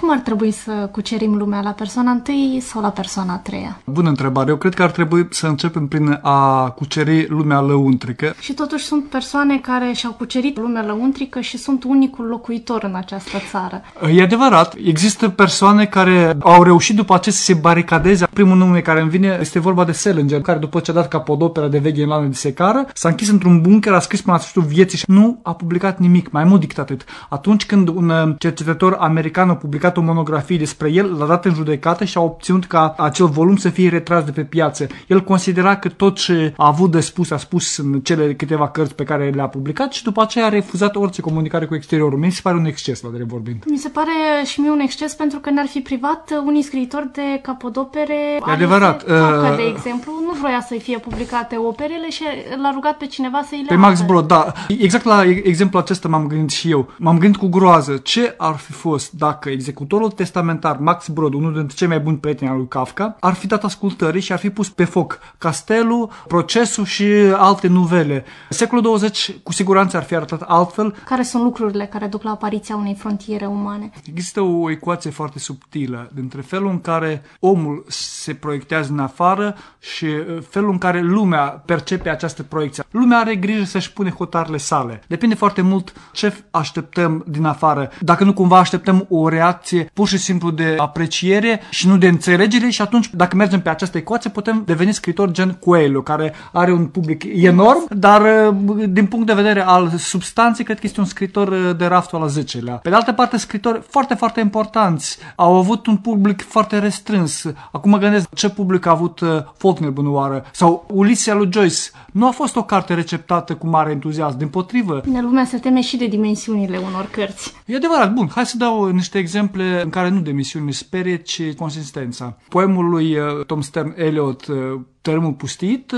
Cum ar trebui să cucerim lumea, la persoana întâi sau la persoana a treia? Bună întrebare. Eu cred că ar trebui să începem prin a cuceri lumea lăuntrică. Și totuși sunt persoane care și-au cucerit lumea lăuntrică și sunt unicul locuitor în această țară. E adevărat, există persoane care au reușit după aceea să se baricadeze. Primul nume care îmi vine este vorba de Selinger, care după ce a dat capodopera de veche în lană de secară, s-a închis într-un bunker, a scris până la sfârșitul vieții și nu a publicat nimic, mai mult decât atât. Atunci când un uh, cercetător american a publicat o monografie despre el, l-a dat în judecată și a obținut ca acel volum să fie retras de pe piață. El considera că tot ce a avut de spus a spus în cele câteva cărți pe care le-a publicat și după aceea a refuzat orice comunicare cu exteriorul. Mi se pare un exces, la drept vorbind. Mi se pare și mie un exces pentru că ne-ar fi privat unii scriitori de capodopere. E adevărat. Kafka, de exemplu, nu vroia să fie publicate operele și l-a rugat pe cineva să-i le Pe Max Brod, da. Exact la exemplu acesta m-am gândit și eu. M-am gândit cu groază ce ar fi fost dacă executorul testamentar Max Brod, unul dintre cei mai buni prieteni al lui Kafka, ar fi dat ascultării și ar fi pus pe foc Castelul, Procesul și alte nuvele. Secolul 20 cu siguranță ar fi arătat altfel. Care sunt lucrurile care duc la apariția unei frontiere umane? Există o ecuație foarte subtilă dintre felul în care omul se proiectează în afară și uh, felul în care lumea percepe această proiecție. Lumea are grijă să-și pune hotarele sale. Depinde foarte mult ce așteptăm din afară. Dacă nu cumva așteptăm o reacție pur și simplu de apreciere și nu de înțelegere și atunci dacă mergem pe această ecuație putem deveni scritori gen Coelho, care are un public enorm, dar uh, din punct de vedere al substanței cred că este un scritor uh, de raftul al 10-lea. Pe de altă parte, scritori foarte, foarte importanți au avut un public foarte restrâns. Acum mă gândesc ce public a avut uh, Faulkner Bunoară sau Ulisia lui Joyce. Nu a fost o carte receptată cu mare entuziasm, din potrivă. Bine, lumea se teme și de dimensiunile unor cărți. E adevărat, bun, hai să dau niște exemple în care nu dimensiuni sperie, ci consistența. Poemul lui uh, Tom Stern Eliot, uh, Tărâmul pustit,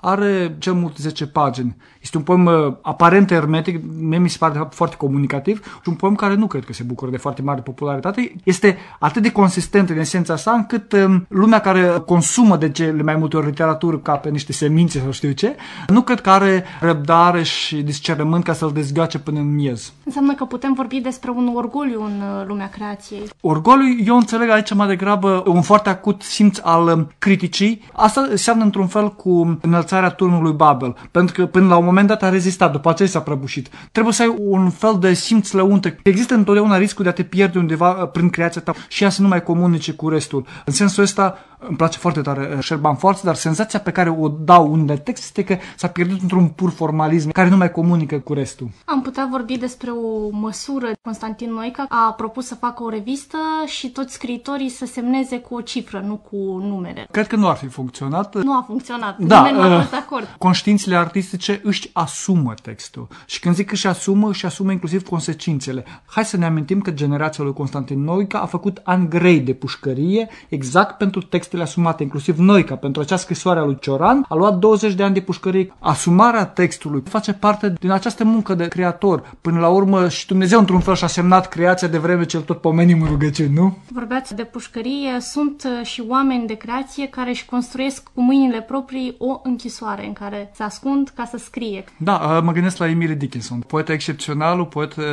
are cel mult 10 pagini. Este un poem uh, aparent hermetic, mie mi se pare foarte comunicativ și un poem care nu cred că se bucură de foarte mare popularitate. Este atât de consistent în esența sa încât um, lumea care consumă de cele mai multe ori literatură ca pe niște semințe sau știu ce, nu cred că are răbdare și discernământ ca să-l dezgace până în miez. Înseamnă că putem vorbi despre un orgoliu în uh, lumea creației. Orgoliu, eu înțeleg aici mai degrabă un foarte acut simț al um, criticii. Asta seamnă într-un fel cu înălțarea turnului Babel, pentru că până la un moment dat a rezistat, după aceea s-a prăbușit. Trebuie să ai un fel de simț lăunte. Există întotdeauna riscul de a te pierde undeva uh, prin creația ta și ea să nu mai comunice cu restul. În sensul ăsta, îmi place foarte tare uh, Sherban Forță, dar senzația pe care o dau unde text este că s-a pierdut într-un pur formalism care nu mai comunică cu restul. Am putea vorbi despre o măsură. Constantin Noica a propus să facă o revistă și toți scriitorii să semneze cu o cifră, nu cu numere. Cred că nu ar fi funcționat. Nu a funcționat. Da, Nimeni nu a uh, fost de acord. Conștiințele artistice își asumă textul. Și când zic că își asumă, își asumă inclusiv consecințele. Hai să ne amintim că generația lui Constantin Noica a făcut ani grei de pușcărie exact pentru textele asumate, inclusiv Noica. Pentru acea scrisoare a lui Cioran a luat 20 de ani de pușcărie. Asumarea textului face parte din această muncă de creator. Până la urmă și Dumnezeu într-un fel și-a semnat creația de vreme ce tot pomenim în rugăciuni, nu? Vorbeați de pușcărie, sunt uh, și oameni de creație care își construiesc cu mâinile proprii o închisoare în care se ascund ca să scrie. Da, uh, mă gândesc la Emily Dickinson, poet excepțional, un poet uh,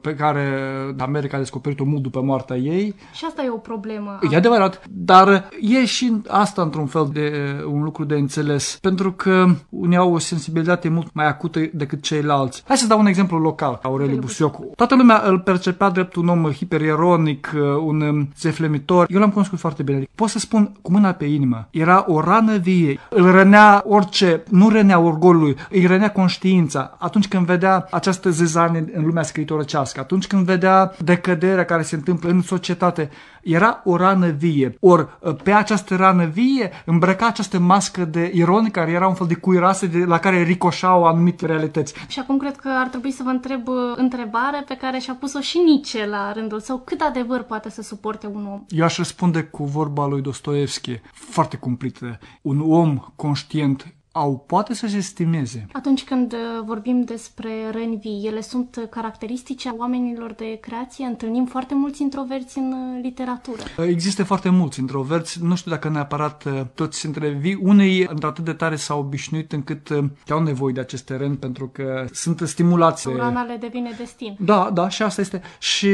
pe care America a descoperit-o mult după moartea ei. Și asta e o problemă. E adevărat, dar e și asta într-un fel de un lucru de înțeles, pentru că unii au o sensibilitate mult mai acută decât ceilalți. Hai să dau un exemplu local, Aureliu Busiocu. Toată lumea îl percepea drept un om hiperieronic, uh, un um, zeflemitor. Eu l-am cunoscut foarte bine. Adică pot să spun cu mâna pe inimă. Era o rană vie. Îl rănea orice, nu rănea orgolului, îi rănea conștiința. Atunci când vedea această zezanie în lumea scriitorăcească, atunci când vedea decăderea care se întâmplă în societate, era o rană vie. Ori pe această rană vie îmbrăca această mască de iron care era un fel de cuirase de, la care ricoșau anumite realități. Și acum cred că ar trebui să vă întreb uh, întrebare pe care și-a pus-o și Nietzsche la rândul său. Cât adevăr poate să suporte un om? Eu aș răspunde cu vorba lui Dostoevski, foarte cumplită. Un om conștient au poate să se estimeze. Atunci când uh, vorbim despre răni vii, ele sunt caracteristice oamenilor de creație? Întâlnim foarte mulți introverți în uh, literatură. Există foarte mulți introverți, nu știu dacă neapărat uh, toți sunt vii. Unei într-atât de tare s-au obișnuit încât au nevoie de acest teren pentru că sunt stimulați. Urana le devine destin. Da, da, și asta este. Și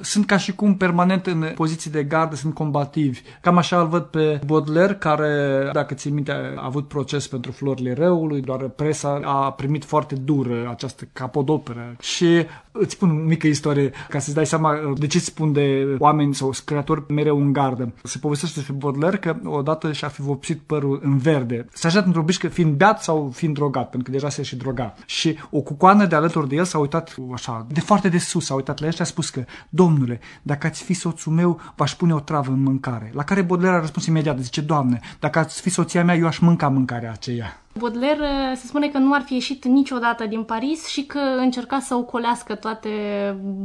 sunt ca și cum permanent în poziții de gardă, sunt combativi. Cam așa îl văd pe Baudelaire, care, dacă ți minte, a avut proces pentru florile răului, doar presa a primit foarte dur această capodoperă. Și îți spun o mică istorie ca să-ți dai seama de ce spun de oameni sau creatori mereu în gardă. Se povestește despre Baudelaire că odată și-a fi vopsit părul în verde. S-a așezat într-o bișcă fiind beat sau fiind drogat, pentru că deja se și droga. Și o cucoană de alături de el s-a uitat așa, de foarte de sus, s-a uitat la el și a spus că, domnule, dacă ați fi soțul meu, v-aș pune o travă în mâncare. La care Baudelaire a răspuns imediat, zice, doamne, dacă ați fi soția mea, eu aș mânca mâncarea aceea. Baudelaire uh, se spune că nu ar fi ieșit niciodată din Paris și că încerca să ocolească toate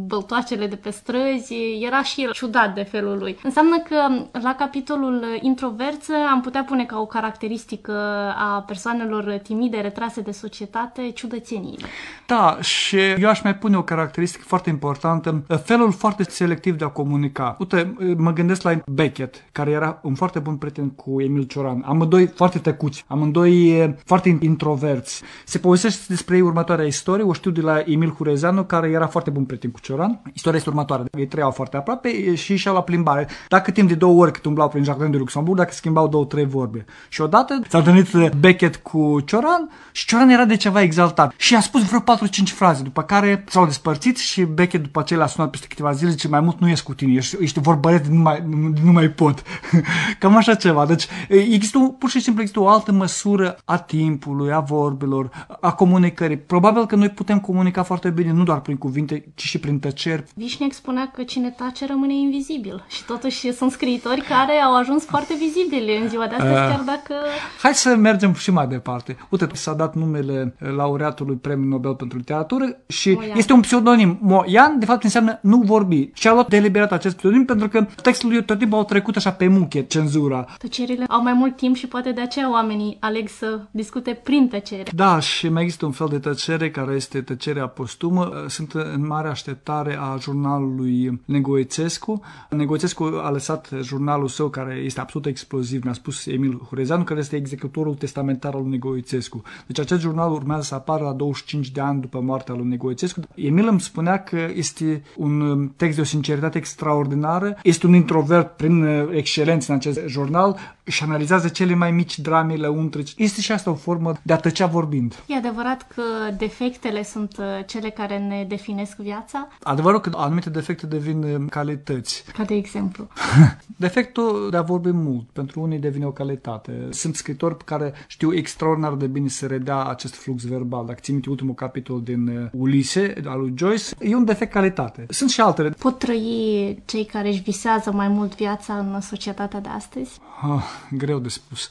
băltoacele de pe străzi. Era și el ciudat de felul lui. Înseamnă că la capitolul introverță am putea pune ca o caracteristică a persoanelor timide, retrase de societate, ciudățeniile. Da, și eu aș mai pune o caracteristică foarte importantă, felul foarte selectiv de a comunica. Uite, mă gândesc la Beckett, care era un foarte bun prieten cu Emil Cioran. Amândoi foarte tăcuți, amândoi foarte introverți. Se povestește despre ei următoarea istorie, o știu de la Emil Hurezeanu, care era foarte bun prieten cu Cioran. Istoria este următoarea. Ei trăiau foarte aproape și și la plimbare. Dacă timp de două ori cât umblau prin Jardin de Luxemburg, dacă schimbau două, trei vorbe. Și odată s-a întâlnit Beckett cu Cioran și Cioran era de ceva exaltat. Și a spus vreo 4-5 fraze, după care s-au despărțit și Beckett după aceea l-a sunat peste câteva zile, zice, mai mult nu ies cu tine, ești, ești vorbăret, nu mai, nu, nu mai pot. Cam așa ceva. Deci există, pur și simplu există o altă măsură a timpului, a vorbelor, a comunicării. Probabil că noi putem comunica foarte bine, nu doar prin cuvinte, ci și prin tăceri. Vișnec spunea că cine tace rămâne invizibil și totuși sunt scriitori care au ajuns foarte vizibili în ziua de astăzi, uh, chiar dacă... Hai să mergem și mai departe. Uite, s-a dat numele laureatului Premiului Nobel pentru Literatură și Moian. este un pseudonim. Moian, de fapt, înseamnă nu vorbi. Și a luat deliberat acest pseudonim pentru că textul lui tot timpul au trecut așa pe muche, cenzura. Tăcerile au mai mult timp și poate de aceea oamenii aleg să discute prin tăcere. Da, și mai există un fel de tăcere care este tăcerea postumă. Sunt în mare așteptare a jurnalului Negoițescu. Negoițescu a lăsat jurnalul său care este absolut exploziv. Mi-a spus Emil Hurezeanu că este executorul testamentar al lui Negoițescu. Deci acest jurnal urmează să apară la 25 de ani după moartea lui Negoițescu. Emil îmi spunea că este un text de o sinceritate extraordinară. Este un introvert prin excelență în acest jurnal și analizează cele mai mici drame lăuntrici. Este și asta o formă de a tăcea vorbind. E adevărat că defectele sunt uh, cele care ne definesc viața? Adevărul că anumite defecte devin uh, calități. Ca de exemplu? Defectul de a vorbi mult, pentru unii devine o calitate. Sunt scritori pe care știu extraordinar de bine să redea acest flux verbal. Dacă ții ultimul capitol din uh, Ulise, al lui Joyce, e un defect calitate. Sunt și altele. Pot trăi cei care își visează mai mult viața în societatea de astăzi? Ah, greu de spus.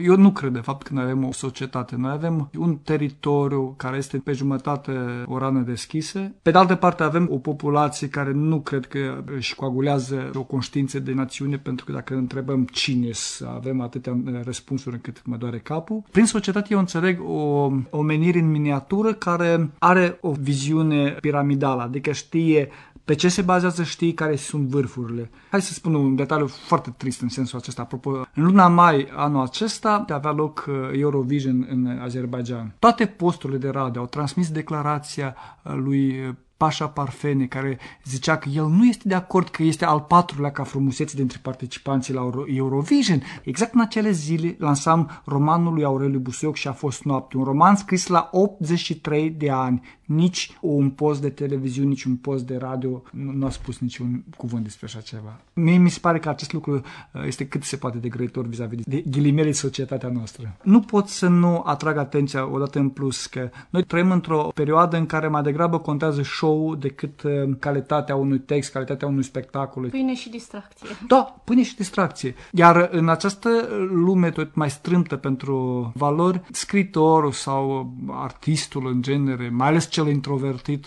Eu nu cred de fapt că noi avem o societate. Noi avem un teritoriu care este pe jumătate o rană deschise. Pe de altă parte avem o populație care nu cred că își coagulează o conștiință de națiune pentru că dacă întrebăm cine să avem atâtea răspunsuri încât mă doare capul. Prin societate eu înțeleg o omenire în miniatură care are o viziune piramidală, adică știe pe ce se bazează știi care sunt vârfurile? Hai să spun un detaliu foarte trist în sensul acesta. Apropo, în luna mai anul acesta avea loc uh, Eurovision în Azerbaijan. Toate posturile de radio au transmis declarația uh, lui uh, Pașa Parfene, care zicea că el nu este de acord că este al patrulea ca frumusețe dintre participanții la Eurovision. Exact în acele zile lansam romanul lui Aureliu Busuioc și a fost noapte. Un roman scris la 83 de ani. Nici un post de televiziune, nici un post de radio nu, nu a spus niciun cuvânt despre așa ceva. Mie mi se pare că acest lucru uh, este cât se poate de grăitor vis-a-vis de ghilimele societatea noastră. Nu pot să nu atrag atenția odată în plus că noi trăim într-o perioadă în care mai degrabă contează show show decât uh, calitatea unui text, calitatea unui spectacol. Pâine și distracție. Da, pâine și distracție. Iar în această lume tot mai strâmtă pentru valori, scritorul sau artistul în genere, mai ales cel introvertit,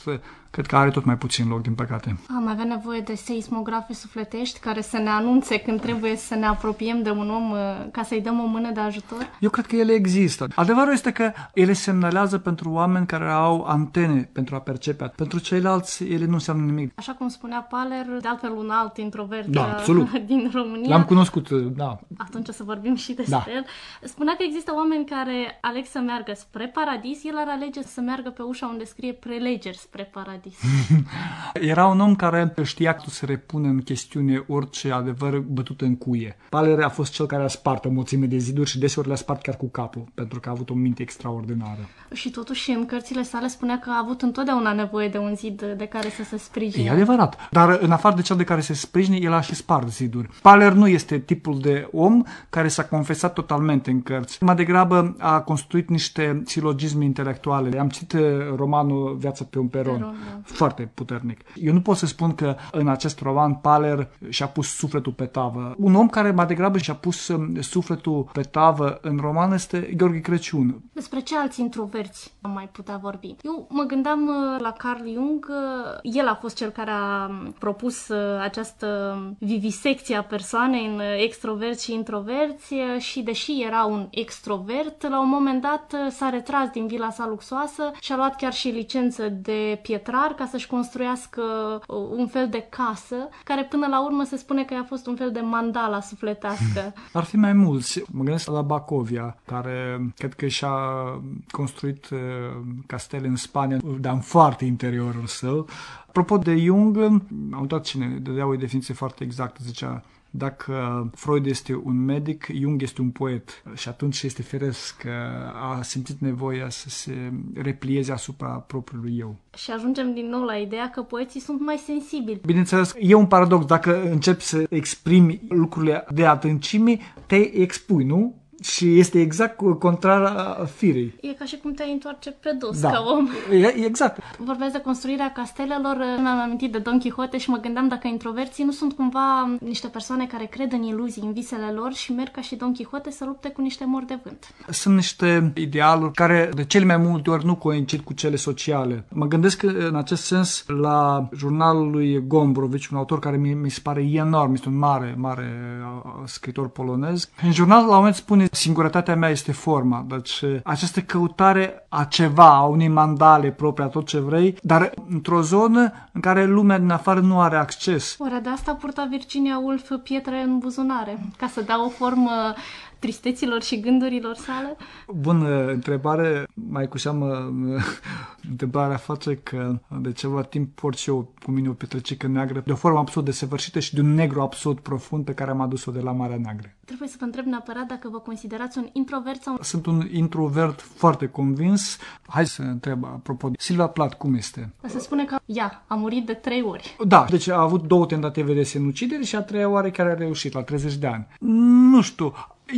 cred că are tot mai puțin loc, din păcate. Am avea nevoie de seismografe sufletești care să ne anunțe când trebuie să ne apropiem de un om uh, ca să-i dăm o mână de ajutor? Eu cred că ele există. Adevărul este că ele semnalează pentru oameni care au antene pentru a percepe. Pentru ceilalți, ele nu înseamnă nimic. Așa cum spunea Paler, de altfel un alt introvert Da, uh, absolut. din România. L-am cunoscut, da. atunci o să vorbim și despre Da. el. Spunea că există oameni care aleg să meargă spre paradis, el ar alege să meargă pe ușa unde scrie prelegeri spre paradis. Era un om care știa că să repună în chestiune orice adevăr bătut în cuie. Paler a fost cel care a spart o mulțime de ziduri și deseori le-a spart chiar cu capul, pentru că a avut o minte extraordinară. și totuși în cărțile sale spunea că a avut întotdeauna nevoie de un zid de care să se sprijine. E adevărat. Dar în afară de cel de care se sprijine, el a și spart ziduri. Paler nu este tipul de om care s-a confesat totalmente în cărți. Mai degrabă a construit niște silogisme intelectuale. Am citit uh, romanul Viața pe un peron. Peron, da. Foarte puternic. Eu nu pot să spun că în acest roman Paler și-a pus sufletul pe tavă. Un om care mai degrabă și-a pus um, sufletul pe tavă în roman este Gheorghe Crăciun. Despre ce alți introverți am mai putea vorbi? Eu mă gândeam uh, la Carl Jung, uh, el a fost cel care a um, propus uh, această vivisecție a persoanei în uh, extroverți și introverți uh, și deși era un extrovert, la un moment dat uh, s-a retras din vila sa luxoasă și a luat chiar și licență de pietrar ca să-și construiască uh, un fel de casă, care până la urmă se spune că a fost un fel de mandala sufletească. Ar fi mai mulți. Mă gândesc la Bacovia, care cred că și-a construit uh, castele în Spania, dar în foarte interiorul său. Apropo de Jung, am uitat cine, dădea o definiție foarte exactă, zicea dacă Freud este un medic, Jung este un poet și atunci este firesc că a simțit nevoia să se replieze asupra propriului eu. Și ajungem din nou la ideea că poeții sunt mai sensibili. Bineînțeles, e un paradox. Dacă începi să exprimi lucrurile de adâncime, te expui, nu? Și este exact contrar firei. E ca și cum te-ai întoarce pe dos Da, ca om. E, exact. Vorbeați de construirea castelelor, mi-am amintit de Don Quixote și mă gândeam dacă introverții nu sunt cumva niște persoane care cred în iluzii, în visele lor și merg ca și Don Quixote să lupte cu niște mori de vânt. Sunt niște idealuri care de cele mai multe ori nu coincid cu cele sociale. Mă gândesc în acest sens la jurnalul lui Gombrowicz, un autor care mi, mi se pare enorm, este un mare, mare uh, scritor polonez. În jurnal la un moment spune singurătatea mea este forma, deci această căutare a ceva, a unei mandale proprii, a tot ce vrei, dar într-o zonă în care lumea din afară nu are acces. Ora de asta purta Virginia Woolf pietre în buzunare, ca să dea o formă tristeților și gândurilor sale? Bună întrebare, mai cu seamă întrebarea face că de ceva timp port și eu cu mine o petrecică neagră de o formă absolut desăvârșită și de un negru absolut profund pe care am adus-o de la Marea Neagră. Trebuie să vă întreb neapărat dacă vă considerați un introvert sau... Sunt un introvert foarte convins. Hai să întreb apropo de Silvia Plat, cum este? Se spune că ea a murit de trei ori. Da, deci a avut două tentative de sinucidere și a treia oare care a reușit la 30 de ani. Nu știu,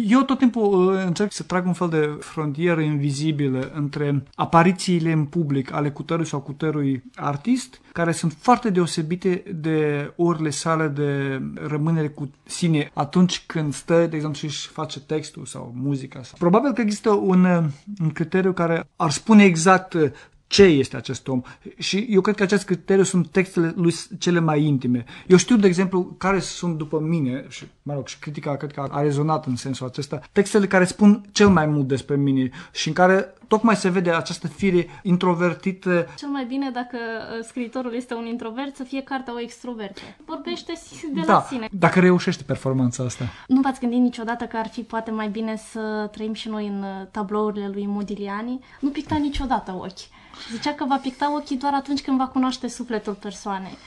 eu tot timpul uh, încerc să trag un fel de frontieră invizibilă între aparițiile în public ale cutărui sau cutărui artist, care sunt foarte deosebite de orele sale de rămânere cu sine atunci când stă, de exemplu, și își face textul sau muzica. Probabil că există un, uh, un criteriu care ar spune exact uh, ce este acest om. Și eu cred că acest criteriu sunt textele lui cele mai intime. Eu știu, de exemplu, care sunt după mine, și, mă rog, și critica cred că a rezonat în sensul acesta, textele care spun cel mai mult despre mine și în care tocmai se vede această fire introvertită. Cel mai bine dacă uh, scriitorul este un introvert să fie cartea o extrovertă. Vorbește de da, la sine. dacă reușește performanța asta. Nu v-ați gândit niciodată că ar fi poate mai bine să trăim și noi în uh, tablourile lui Modigliani? Nu picta niciodată ochi. Zicea că va picta ochii doar atunci când va cunoaște sufletul persoanei.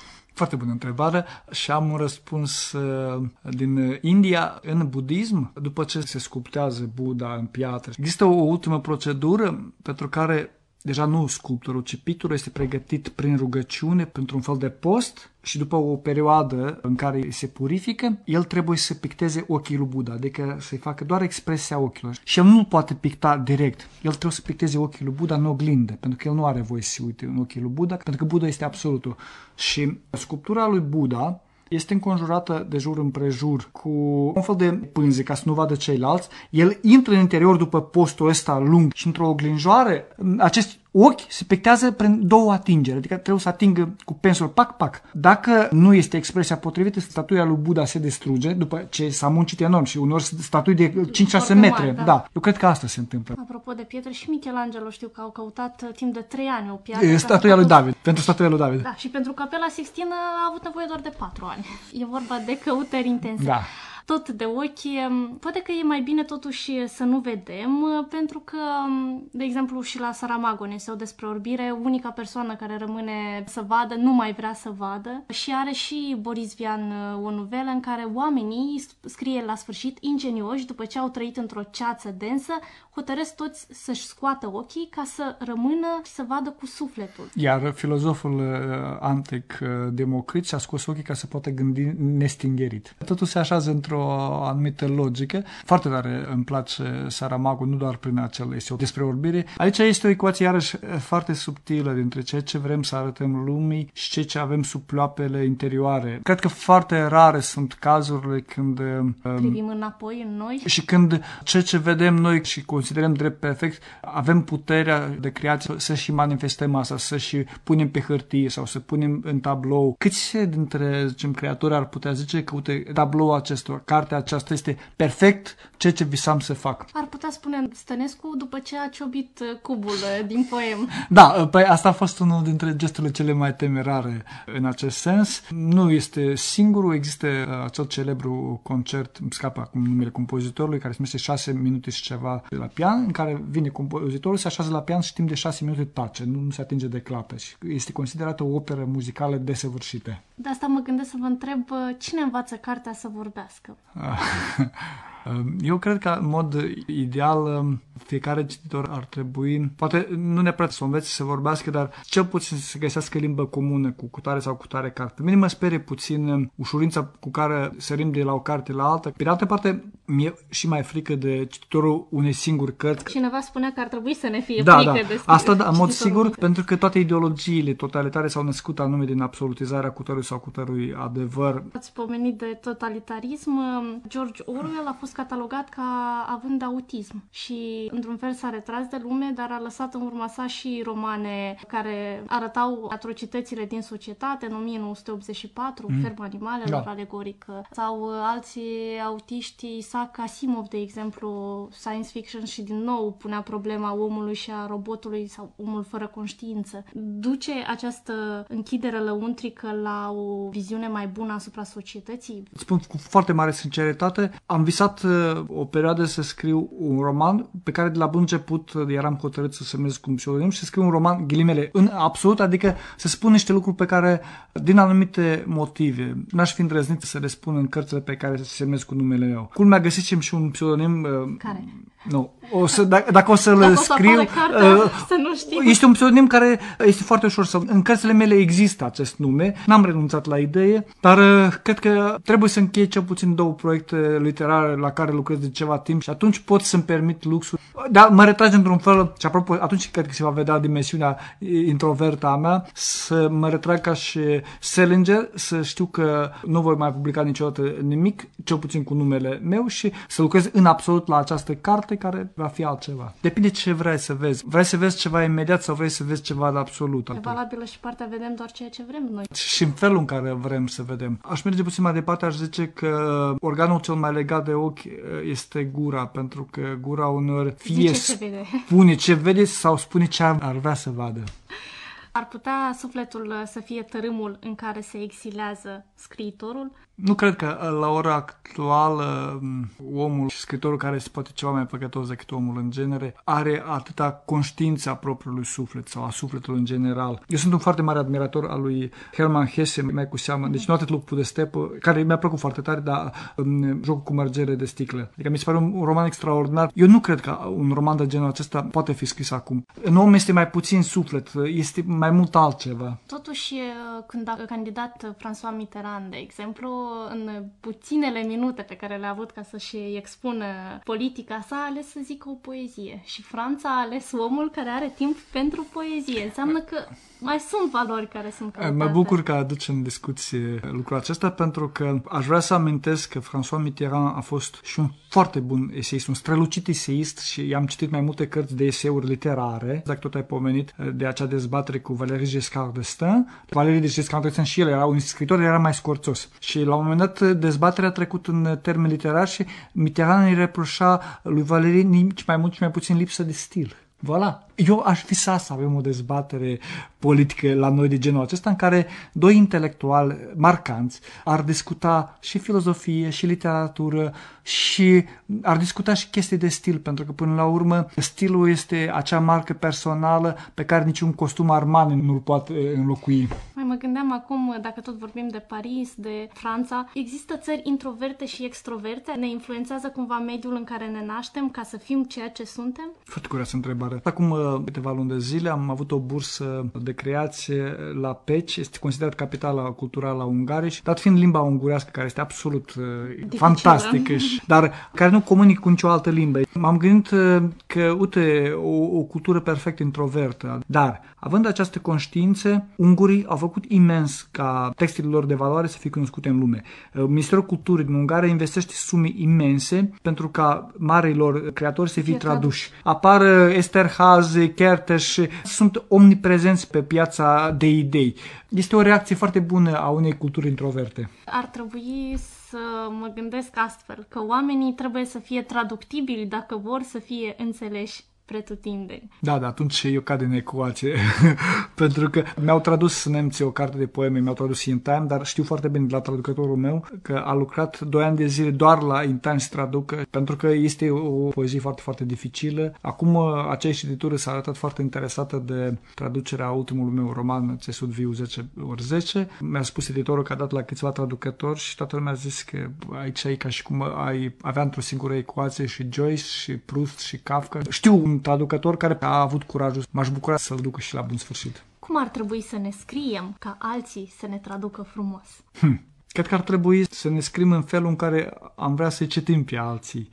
Foarte bună întrebare și am un răspuns uh, din India. În budism, după ce se sculptează Buddha în piatră, există o ultimă procedură pentru care deja nu sculptorul, ci pictorul este pregătit prin rugăciune pentru un fel de post și după o perioadă în care se purifică, el trebuie să picteze ochii lui Buddha, adică să-i facă doar expresia ochilor. Și el nu poate picta direct. El trebuie să picteze ochii lui Buddha în oglindă, pentru că el nu are voie să se uite în ochii lui Buddha, pentru că Buddha este absolutul. Și sculptura lui Buddha este înconjurată de jur împrejur cu un fel de pânze ca să nu vadă ceilalți. El intră în interior după postul ăsta lung și într-o oglinjoare, acești ochi se pictează prin două atingeri, adică trebuie să atingă cu pensul pac, pac. Dacă nu este expresia potrivită, statuia lui Buddha se distruge după ce s-a muncit enorm și unor statui de 5-6 metri. mari, da. da. Eu cred că asta se întâmplă. Apropo de pietre, și Michelangelo știu că au căutat uh, timp de 3 ani o piatră. E care statuia a lui fost- David, pentru statuia lui David. Da, și pentru Capela Sixtină a avut nevoie doar de 4 ani. E vorba de căutări intense. Da. Tot de ochi, um, poate că e mai bine totuși să nu vedem, uh, pentru că, um, de exemplu, și la Saramago, în eseu despre orbire, unica persoană care rămâne să vadă nu mai vrea să vadă și are și Boris Vian uh, o novelă în care oamenii, scrie la sfârșit, ingenioși, după ce au trăit într-o ceață densă, hotărăsc toți să-și scoată ochii ca să rămână și să vadă cu sufletul. Iar filozoful uh, antic uh, Democrit și-a scos ochii ca să poată gândi nestingerit. Totul se așează într-o anumită logică. Foarte tare îmi place Saramago, nu doar prin acel eseu despre orbire. Aici este o ecuație iarăși uh, foarte subtilă dintre ceea ce vrem să arătăm lumii și ceea ce avem sub ploapele interioare. Cred că foarte rare sunt cazurile când uh, Privim înapoi în noi. și când ceea ce vedem noi și considerăm drept perfect, avem puterea de creație să și manifestăm asta, să și punem pe hârtie sau să punem în tablou. Câți dintre zicem, creatori ar putea zice că, uite, tabloul acesta, cartea aceasta este perfect ceea ce visam să fac. Ar putea spune Stănescu după ce a ciobit uh, cubul uh, din poem. Da, păi asta a fost unul dintre gesturile cele mai temerare în acest sens. Nu este singurul, există uh, acel celebru concert, îmi scapă acum numele compozitorului, care se numește 6 minute și ceva la pian, în care vine compozitorul, se așează la pian și timp de 6 minute tace, nu, nu se atinge de clape și este considerată o operă muzicală desăvârșită. De asta mă gândesc să vă întreb uh, cine învață cartea să vorbească. Eu cred că, în mod ideal, fiecare cititor ar trebui, poate nu neapărat să o învețe să vorbească, dar cel puțin să găsească limbă comună cu cutare sau cutare carte. Pe mine mă sperie puțin ușurința cu care sărim de la o carte la alta. Pe de altă parte, mi-e și mai frică de cititorul unei singuri cărți. Cineva spunea că ar trebui să ne fie Da, frică da. de Asta da, în mod cititorul. sigur, pentru că toate ideologiile totalitare s-au născut anume din absolutizarea cutărului sau cutărului adevăr. Ați pomenit de totalitarism. George Orwell a fost catalogat ca având autism și, într-un fel, s-a retras de lume, dar a lăsat în urma sa și romane care arătau atrocitățile din societate în 1984, mm. Ferma animalelor, Da. alegoric, sau uh, alții autiști, Isaac Asimov, de exemplu, science fiction și din nou punea problema omului și a robotului sau omul fără conștiință. Duce această închidere lăuntrică la o viziune mai bună asupra societății? Îți spun cu foarte mare sinceritate, am visat uh, o perioadă să scriu un roman pe care de la bun început uh, eram hotărât să semnez cu un pseudonim și să scriu un roman, ghilimele, în absolut, adică să spun niște lucruri pe care, din anumite motive, n-aș fi îndrăznit să le spun în cărțile pe care să semnez cu numele meu. Culmea, găsisem și un pseudonim... uh, Care? Nu, o să, dacă, dacă o să-l Dacă o să scriu... apară cartea, uh, să nu știm. Este un pseudonim care este foarte ușor să... În cărțile mele există acest nume, n-am renunțat la idee, dar uh, cred că trebuie să închei cel puțin două proiecte literare la care lucrez de ceva timp și atunci pot să-mi permit luxul. Dar mă retrage într-un fel, și apropo, atunci cred că se va vedea dimensiunea introvertă a mea, să mă retrag ca și Salinger, să știu că nu voi mai publica niciodată nimic, cel puțin cu numele meu și să lucrez în absolut la această carte care va fi altceva. Depinde ce vrei să vezi. Vrei să vezi ceva imediat sau vrei să vezi ceva de absolut? E valabilă și partea vedem doar ceea ce vrem noi. și în felul în care vrem să vedem. Aș merge puțin mai departe, aș zice că organul cel mai legat de ochi uh, este gura, pentru că gura uneori fie Zice ce vede. spune ce vede sau spune ce ar vrea să vadă. Ar putea sufletul uh, să fie tărâmul în care se exilează scriitorul? Nu cred că uh, la ora actuală m, omul și scritorul care este poate ceva mai păcătos decât omul în genere are atâta conștiință a propriului suflet sau a sufletului în general. Eu sunt un foarte mare admirator al lui Hermann Hesse, mai cu seamă, deci nu atât Lupul de stepă, care mi-a plăcut foarte tare, dar um, jocul cu mărgele de sticlă. Adică mi se pare un, un roman extraordinar. Eu nu cred că un roman de genul acesta poate fi scris acum. În om este mai puțin suflet, este mai mult altceva. Totuși, uh, când a candidat François Mitterrand, de exemplu, în puținele minute pe care le-a avut ca să-și expună politica sa, a ales să zică o poezie. Și Franța a ales omul care are timp pentru poezie. Înseamnă că mai sunt valori care sunt căutate. Mă bucur că aduci în discuție lucrul acesta pentru că aș vrea să amintesc că François Mitterrand a fost și un foarte bun eseist, un strălucit eseist și i-am citit mai multe cărți de eseuri literare. Exact tot ai pomenit de acea dezbatere cu Valéry Giscard d'Estaing. Valéry Giscard d'Estaing și el era un scriitor, era mai scorțos. Și la un moment dat dezbaterea a trecut în termeni literari și Mitterrand îi reproșa lui Valéry nici mai mult, nici mai puțin lipsă de stil. Voilà. Eu aș visa să avem o dezbatere politică la noi de genul acesta în care doi intelectuali marcanți ar discuta și filozofie, și literatură, și ar discuta și chestii de stil, pentru că până la urmă stilul este acea marcă personală pe care niciun costum Armani nu-l poate înlocui. Mai mă gândeam acum, dacă tot vorbim de Paris, de Franța, există țări introverte și extroverte? Ne influențează cumva mediul în care ne naștem ca să fim ceea ce suntem? Foarte curioasă întrebare. Acum uh, câteva luni de zile am avut o bursă de creație la Peci, este considerat capitala culturală a Ungariei și dat fiind limba ungurească, care este absolut uh, Dificilă. fantastică, și, dar care nu comunică cu nicio altă limbă. M-am gândit uh, că, uite, o, o cultură perfect introvertă, dar având această conștiință, ungurii au făcut imens ca textele lor de valoare să fie cunoscute în lume. Ministerul Culturii din Ungaria investește sume imense pentru ca marilor creatori să fie traduși. Apar Esterhazy, Kertes, sunt omniprezenți pe piața de idei. Este o reacție foarte bună a unei culturi introverte. Ar trebui să mă gândesc astfel, că oamenii trebuie să fie traductibili dacă vor să fie înțeleși pretutindeni. Da, da, atunci eu cad în ecuație. Pentru că mi-au tradus nemții o carte de poeme, mi-au tradus In Time, dar știu foarte bine de la traducătorul meu că a lucrat doi ani de zile doar la In Time să traducă, pentru că este o poezie foarte, foarte dificilă. Acum acea cititură s-a arătat foarte interesată de traducerea ultimului meu roman, Țesut Viu 10 ori 10. Mi-a spus editorul că a dat la câțiva traducători și toată lumea a zis că aici e ca și cum ai avea într-o singură ecuație și Joyce și Proust și Kafka. Știu un traducător care a avut curajul. M-aș bucura să-l ducă și la bun sfârșit. Cum ar trebui să ne scriem ca alții să ne traducă frumos? Hm. Cred că ar trebui să ne scrim în felul în care am vrea să citim pe alții.